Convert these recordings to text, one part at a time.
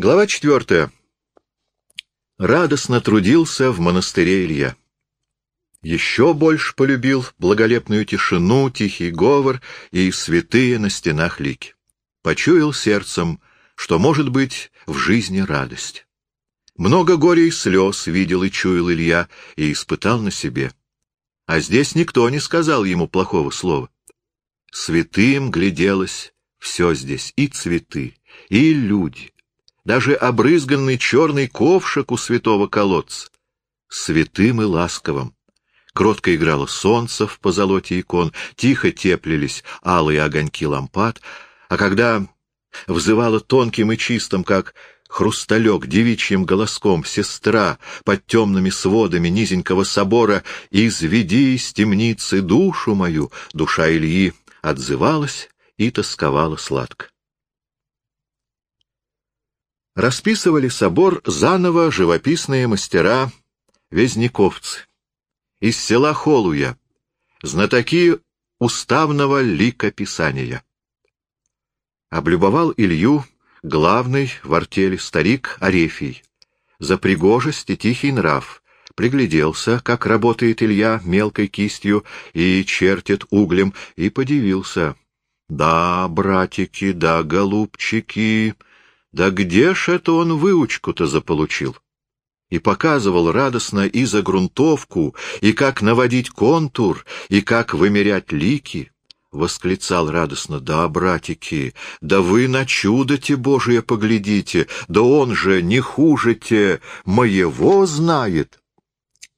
Глава четвертая. Радостно трудился в монастыре Илья. Еще больше полюбил благолепную тишину, тихий говор и святые на стенах лики. Почуял сердцем, что может быть в жизни радость. Много горя и слез видел и чуял Илья и испытал на себе. А здесь никто не сказал ему плохого слова. Святым гляделось все здесь, и цветы, и люди, даже обрызганный черный ковшик у святого колодца, святым и ласковым. Кротко играло солнце в позолоте икон, тихо теплились алые огоньки лампад, а когда взывала тонким и чистым, как хрусталек девичьим голоском, сестра под темными сводами низенького собора, «Изведи из темницы душу мою», душа Ильи отзывалась и тосковала сладко. Расписывали собор заново живописные мастера Везняковцы из села Холуя, знатоки уставного ликописания. Облюбовал Илью главный в артели старик Арефий. За пригожесть и тихий нрав пригляделся, как работает Илья мелкой кистью и чертит углем, и подивился. Да, братики, да, голубчики, да где ж это он выучку-то заполучил? И показывал радостно и за грунтовку, и как наводить контур, и как вымерять лики. Восклицал радостно, да, братики, да вы на чудо-те Божие поглядите, да он же не хуже-те моего знает.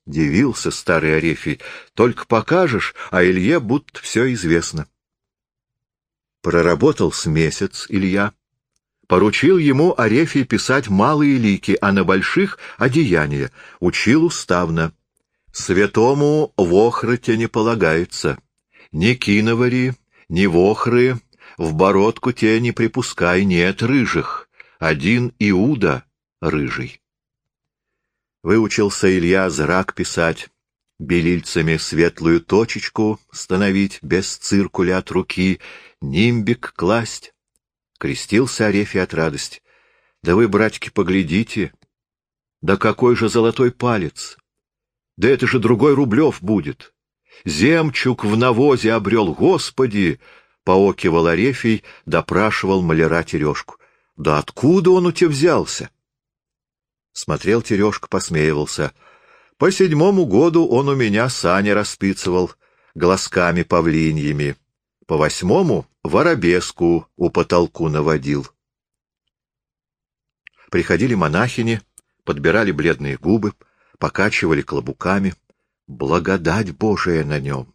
Дивился старый Арефий, только покажешь, а Илье будто все известно. Проработал с месяц Илья. Поручил ему Арефий писать малые лики, а на больших — одеяния. Учил уставно. Святому в охрате не полагается. Ни киновари, ни вохры, в бородку те не припускай, нет рыжих. Один Иуда рыжий. Выучился Илья зрак писать, белильцами светлую точечку становить без циркуля от руки — нимбик класть. Крестился Арефий от радости. Да вы, братики, поглядите. Да какой же золотой палец! Да это же другой Рублев будет. Земчук в навозе обрел, Господи! Поокивал Арефий, допрашивал маляра Терешку. Да откуда он у тебя взялся? Смотрел Терешка, посмеивался. По седьмому году он у меня сани распицывал, глазками павлиньями. По восьмому воробеску у потолку наводил. Приходили монахини, подбирали бледные губы, покачивали клобуками. Благодать Божия на нем!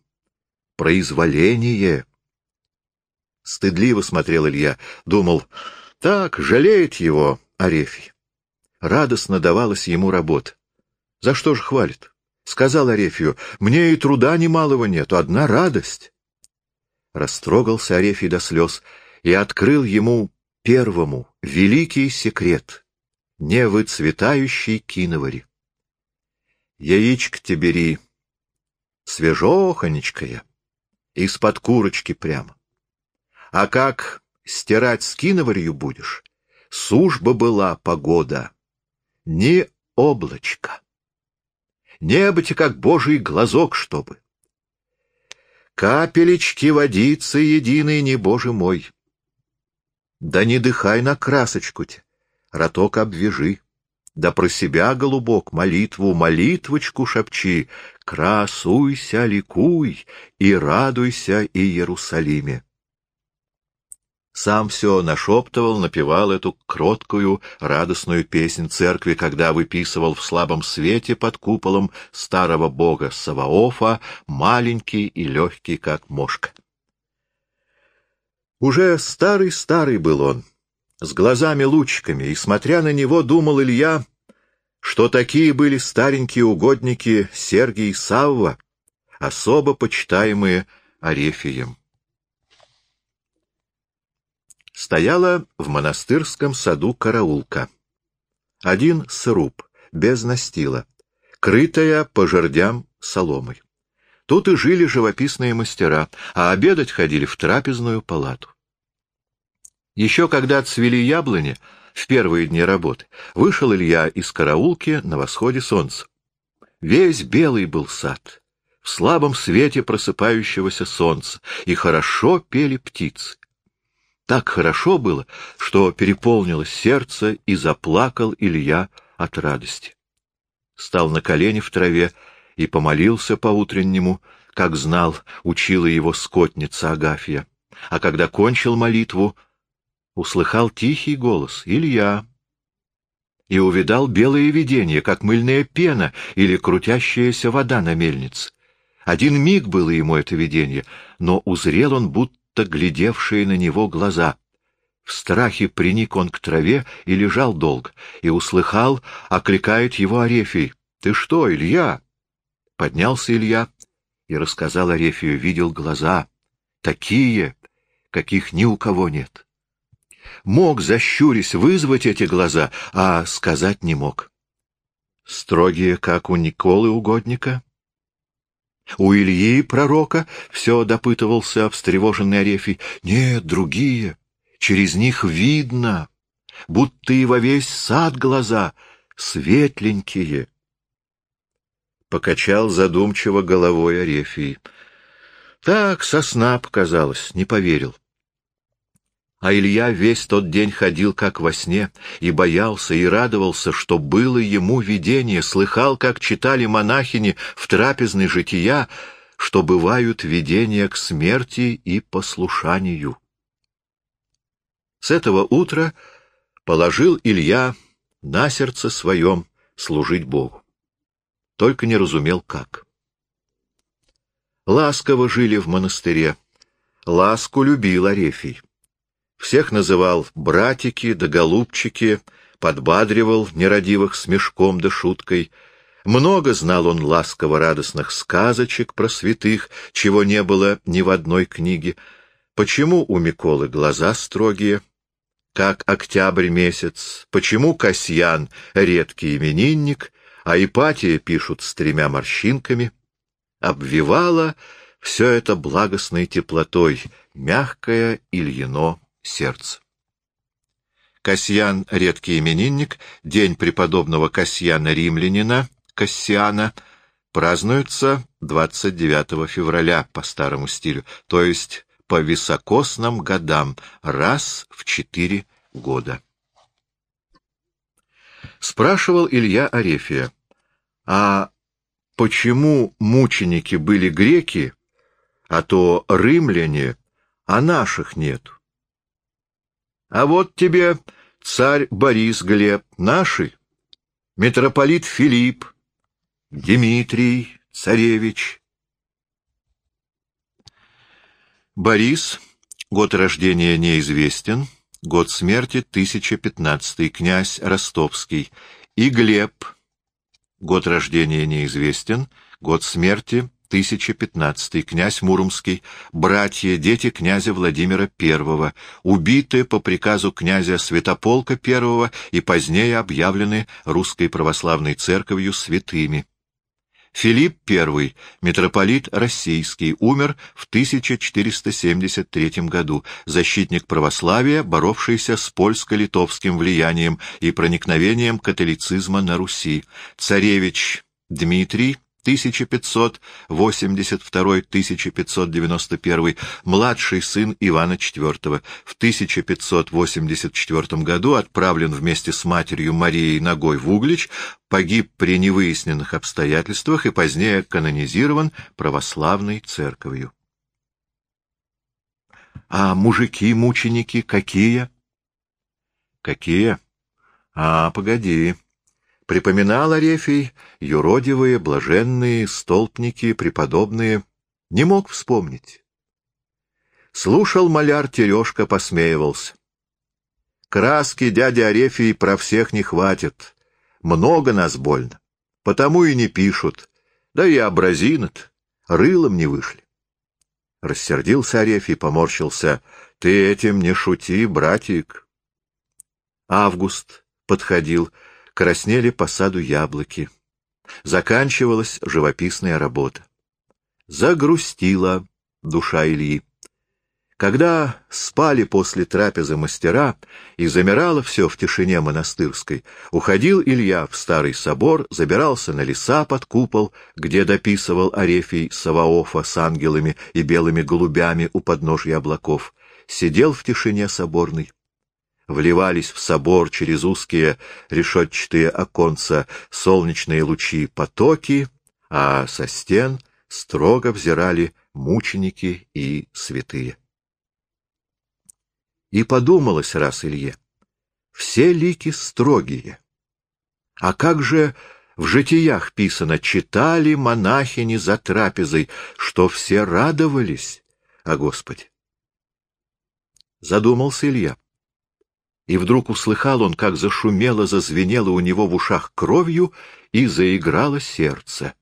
Произволение! Стыдливо смотрел Илья, думал, так, жалеет его Арефий. Радостно давалась ему работа. За что же хвалит? Сказал Арефию, мне и труда немалого нету, одна радость. Растрогался Арефий до слез и открыл ему первому великий секрет — невыцветающий киновари. Яичко-те бери, свежохонечкое, из-под курочки прямо. А как стирать с киноварью будешь, сужба была погода, не облачко. Небо-те как божий глазок, чтобы. Капелечки водицы единой, не боже мой. Да не дыхай на красочку-те, роток обвяжи. Да про себя, голубок, молитву, молитвочку шепчи, красуйся, ликуй и радуйся, и Иерусалиме сам все нашептывал, напевал эту кроткую, радостную песнь церкви, когда выписывал в слабом свете под куполом старого бога Саваофа, маленький и легкий, как мошка. Уже старый-старый был он, с глазами-лучиками, и, смотря на него, думал Илья, что такие были старенькие угодники Сергий и Савва, особо почитаемые Арефием стояла в монастырском саду караулка. Один сруб, без настила, крытая по жердям соломой. Тут и жили живописные мастера, а обедать ходили в трапезную палату. Еще когда цвели яблони, в первые дни работы, вышел Илья из караулки на восходе солнца. Весь белый был сад, в слабом свете просыпающегося солнца, и хорошо пели птицы. Так хорошо было, что переполнилось сердце, и заплакал Илья от радости. Стал на колени в траве и помолился по-утреннему, как знал, учила его скотница Агафья. А когда кончил молитву, услыхал тихий голос «Илья!» и увидал белое видение, как мыльная пена или крутящаяся вода на мельнице. Один миг было ему это видение, но узрел он будто глядевшие на него глаза. В страхе приник он к траве и лежал долго, и услыхал, окликает его Арефий. — Ты что, Илья? Поднялся Илья и рассказал Арефию, видел глаза, такие, каких ни у кого нет. Мог, защурясь, вызвать эти глаза, а сказать не мог. Строгие, как у Николы Угодника? У Ильи, пророка, все допытывался встревоженный Арефий. Нет, другие. Через них видно, будто и во весь сад глаза светленькие. Покачал задумчиво головой Арефий. Так сосна показалась, не поверил. А Илья весь тот день ходил как во сне, и боялся, и радовался, что было ему видение, слыхал, как читали монахини в трапезной жития, что бывают видения к смерти и послушанию. С этого утра положил Илья на сердце своем служить Богу. Только не разумел, как. Ласково жили в монастыре. Ласку любил Арефий. Всех называл братики да голубчики, подбадривал нерадивых смешком да шуткой. Много знал он ласково-радостных сказочек про святых, чего не было ни в одной книге. Почему у Миколы глаза строгие, как октябрь месяц? Почему Касьян — редкий именинник, а Ипатия пишут с тремя морщинками? Обвивала все это благостной теплотой, мягкое Ильино сердце. Касьян — редкий именинник, день преподобного Касьяна-римлянина, Кассиана, празднуется 29 февраля по старому стилю, то есть по високосным годам, раз в четыре года. Спрашивал Илья Арефия, а почему мученики были греки, а то римляне, а наших нету? А вот тебе царь Борис Глеб, наши, митрополит Филипп, Дмитрий, царевич. Борис, год рождения неизвестен, год смерти 1015, князь Ростовский, и Глеб, год рождения неизвестен, год смерти 1015, князь Муромский, братья, дети князя Владимира I, убиты по приказу князя Святополка I и позднее объявлены Русской Православной Церковью святыми. Филипп I, митрополит российский, умер в 1473 году, защитник православия, боровшийся с польско-литовским влиянием и проникновением католицизма на Руси. Царевич Дмитрий 1582-1591, младший сын Ивана IV, в 1584 году отправлен вместе с матерью Марией Ногой в Углич, погиб при невыясненных обстоятельствах и позднее канонизирован православной церковью. А мужики-мученики какие? Какие? А, погоди. Припоминал Арефий юродивые, блаженные, столпники, преподобные. Не мог вспомнить. Слушал маляр Терешка, посмеивался. Краски дядя Арефий про всех не хватит. Много нас больно. Потому и не пишут. Да и образинат. Рылом не вышли. Рассердился Арефий, поморщился. Ты этим не шути, братик. Август подходил краснели по саду яблоки. Заканчивалась живописная работа. Загрустила душа Ильи. Когда спали после трапезы мастера и замирало все в тишине монастырской, уходил Илья в старый собор, забирался на леса под купол, где дописывал Арефий Саваофа с ангелами и белыми голубями у подножья облаков, сидел в тишине соборной. Вливались в собор через узкие решетчатые оконца солнечные лучи потоки, а со стен строго взирали мученики и святые. И подумалось раз Илье, все лики строгие. А как же в житиях писано, читали монахини за трапезой, что все радовались о Господе? Задумался Илья. И вдруг услыхал он, как зашумело, зазвенело у него в ушах кровью и заиграло сердце.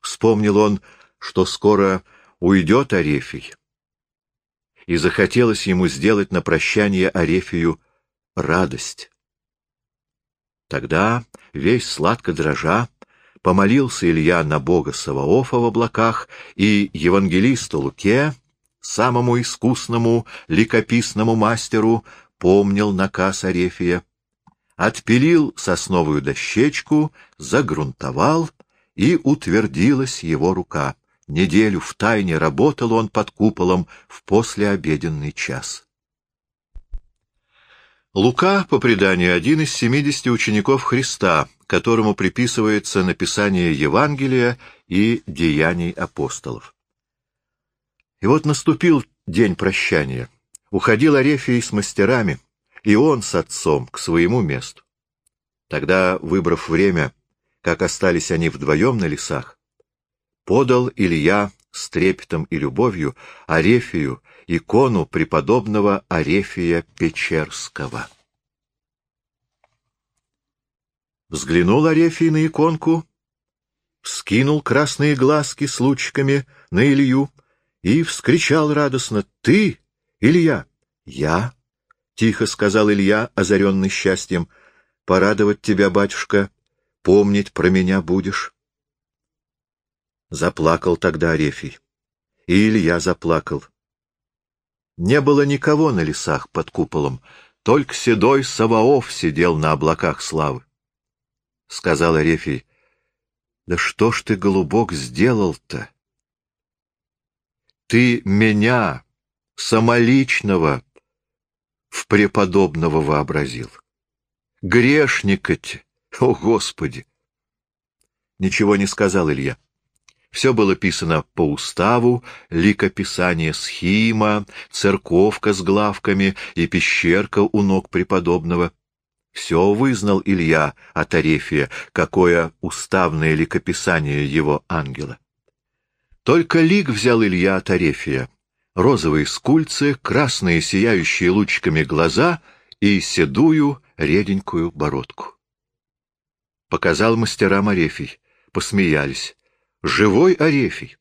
Вспомнил он, что скоро уйдет Арефий, и захотелось ему сделать на прощание Арефию радость. Тогда, весь сладко дрожа, помолился Илья на бога Саваофа в облаках и евангелисту Луке, самому искусному ликописному мастеру, помнил наказ Арефия, отпилил сосновую дощечку, загрунтовал, и утвердилась его рука. Неделю в тайне работал он под куполом в послеобеденный час. Лука, по преданию, один из семидесяти учеников Христа, которому приписывается написание Евангелия и деяний апостолов. И вот наступил день прощания. Уходил Арефий с мастерами, и он с отцом к своему месту. Тогда, выбрав время, как остались они вдвоем на лесах, подал Илья с трепетом и любовью Арефию икону преподобного Арефия Печерского. Взглянул Арефий на иконку, вскинул красные глазки с лучиками на Илью и вскричал радостно «Ты, Илья!» «Я?» — тихо сказал Илья, озаренный счастьем. «Порадовать тебя, батюшка, помнить про меня будешь». Заплакал тогда Арефий. И Илья заплакал. Не было никого на лесах под куполом, только седой Саваоф сидел на облаках славы. Сказал Арефий, — Да что ж ты, голубок, сделал-то? Ты меня, самоличного, в преподобного вообразил. Грешника-те, о Господи! Ничего не сказал Илья. Все было писано по уставу, ликописание схима, церковка с главками и пещерка у ног преподобного. Все вызнал Илья от Арефия, какое уставное ликописание его ангела. Только лик взял Илья от Арефия. Розовые скульцы, красные сияющие лучиками глаза и седую реденькую бородку. Показал мастерам Арефий. Посмеялись живой Арефий.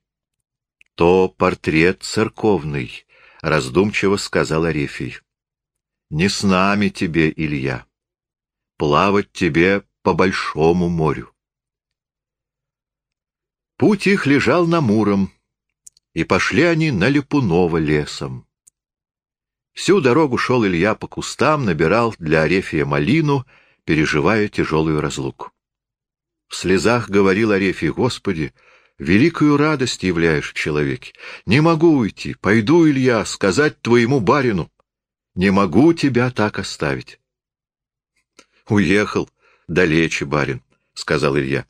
— То портрет церковный, — раздумчиво сказал Арефий. — Не с нами тебе, Илья. Плавать тебе по большому морю. Путь их лежал на Муром, и пошли они на Липунова лесом. Всю дорогу шел Илья по кустам, набирал для Арефия малину, переживая тяжелую разлуку. В слезах говорил Арефий, «Господи, великую радость являешь в человеке. Не могу уйти, пойду, Илья, сказать твоему барину. Не могу тебя так оставить». «Уехал далече, барин», — сказал Илья.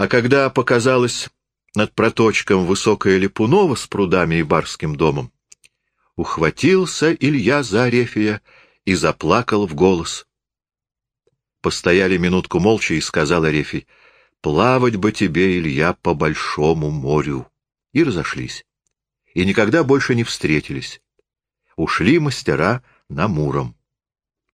А когда показалось над проточком высокая Липунова с прудами и барским домом, ухватился Илья за Арефия и заплакал в голос. Постояли минутку молча, и сказал Арефий, «Плавать бы тебе, Илья, по большому морю». И разошлись. И никогда больше не встретились. Ушли мастера на Муром.